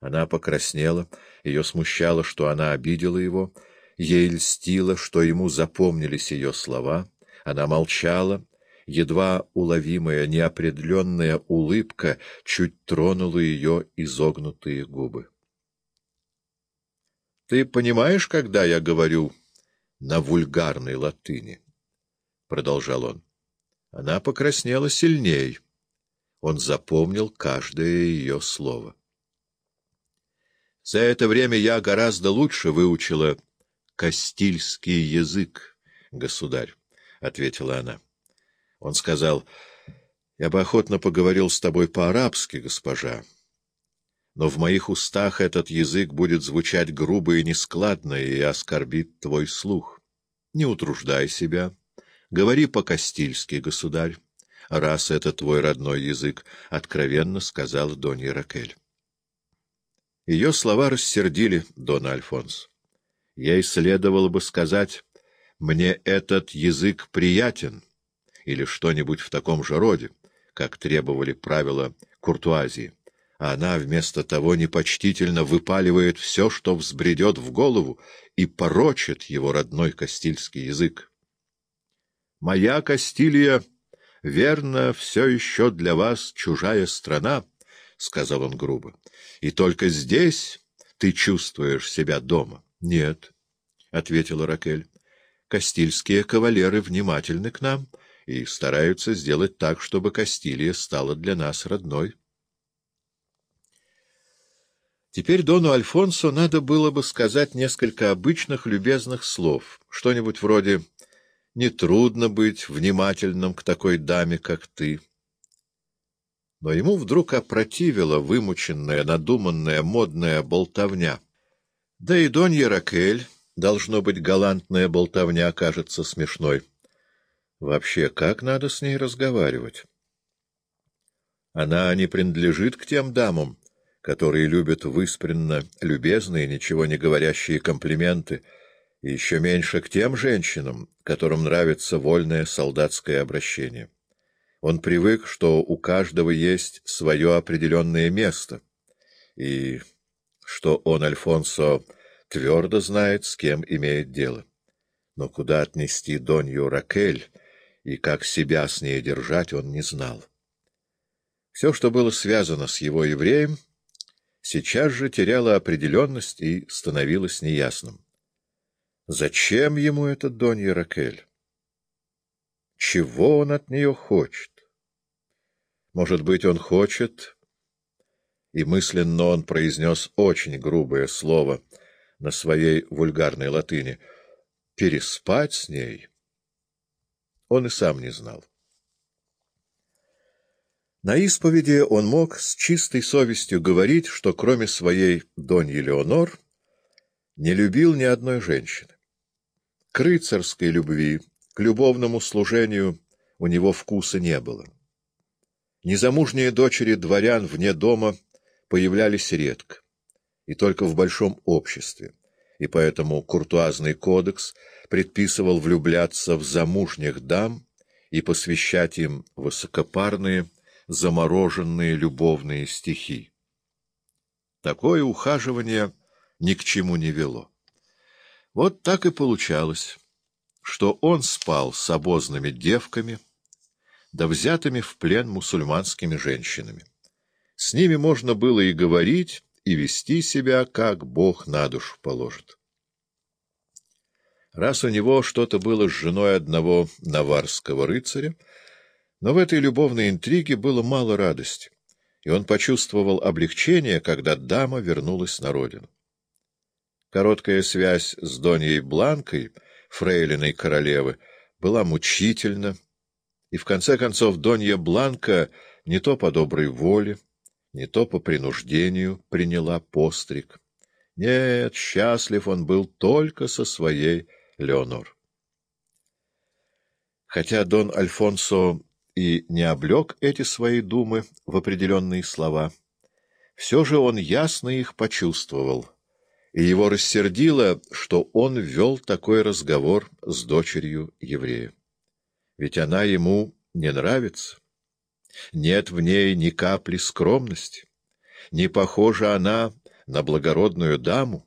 Она покраснела, ее смущало, что она обидела его, ей льстило, что ему запомнились ее слова, она молчала, едва уловимая неопределенная улыбка чуть тронула ее изогнутые губы. — Ты понимаешь, когда я говорю на вульгарной латыни? — продолжал он. Она покраснела сильней. Он запомнил каждое ее слово. За это время я гораздо лучше выучила кастильский язык, государь, — ответила она. Он сказал, — я бы охотно поговорил с тобой по-арабски, госпожа, но в моих устах этот язык будет звучать грубо и нескладно и оскорбит твой слух. Не утруждай себя. Говори по-кастильски, государь, раз это твой родной язык, — откровенно сказал Донья Ракель. Ее слова рассердили Дона Альфонс. Ей следовало бы сказать «мне этот язык приятен» или что-нибудь в таком же роде, как требовали правила куртуазии. А она вместо того непочтительно выпаливает все, что взбредет в голову, и порочит его родной кастильский язык. «Моя Кастилья, верно, все еще для вас чужая страна», — сказал он грубо. — И только здесь ты чувствуешь себя дома? — Нет, — ответила Ракель. — Кастильские кавалеры внимательны к нам и стараются сделать так, чтобы Кастилья стала для нас родной. Теперь Дону Альфонсо надо было бы сказать несколько обычных любезных слов, что-нибудь вроде «нетрудно быть внимательным к такой даме, как ты» но ему вдруг опротивила вымученная, надуманная, модная болтовня. Да и Донья Ракель, должно быть, галантная болтовня кажется смешной. Вообще, как надо с ней разговаривать? Она не принадлежит к тем дамам, которые любят выспренно любезные, ничего не говорящие комплименты, и еще меньше к тем женщинам, которым нравится вольное солдатское обращение. Он привык, что у каждого есть свое определенное место, и что он, Альфонсо, твердо знает, с кем имеет дело. Но куда отнести Донью Ракель и как себя с ней держать, он не знал. Все, что было связано с его евреем, сейчас же теряло определенность и становилось неясным. Зачем ему этот Донья Ракель? Чего он от нее хочет? Может быть, он хочет... И мысленно он произнес очень грубое слово на своей вульгарной латыни. Переспать с ней? Он и сам не знал. На исповеди он мог с чистой совестью говорить, что кроме своей Доньи Леонор не любил ни одной женщины. К рыцарской любви любовному служению у него вкуса не было. Незамужние дочери дворян вне дома появлялись редко, и только в большом обществе, и поэтому куртуазный кодекс предписывал влюбляться в замужних дам и посвящать им высокопарные, замороженные любовные стихи. Такое ухаживание ни к чему не вело. Вот так и получалось что он спал с обозными девками, да взятыми в плен мусульманскими женщинами. С ними можно было и говорить, и вести себя, как Бог на душу положит. Раз у него что-то было с женой одного наварского рыцаря, но в этой любовной интриге было мало радости, и он почувствовал облегчение, когда дама вернулась на родину. Короткая связь с Доньей Бланкой — фрейлиной королевы, была мучительна, и в конце концов Донья Бланка не то по доброй воле, не то по принуждению приняла постриг. Нет, счастлив он был только со своей Леонор. Хотя Дон Альфонсо и не облег эти свои думы в определенные слова, все же он ясно их почувствовал — и его рассердило, что он вел такой разговор с дочерью еврея. Ведь она ему не нравится. Нет в ней ни капли скромности. Не похожа она на благородную даму.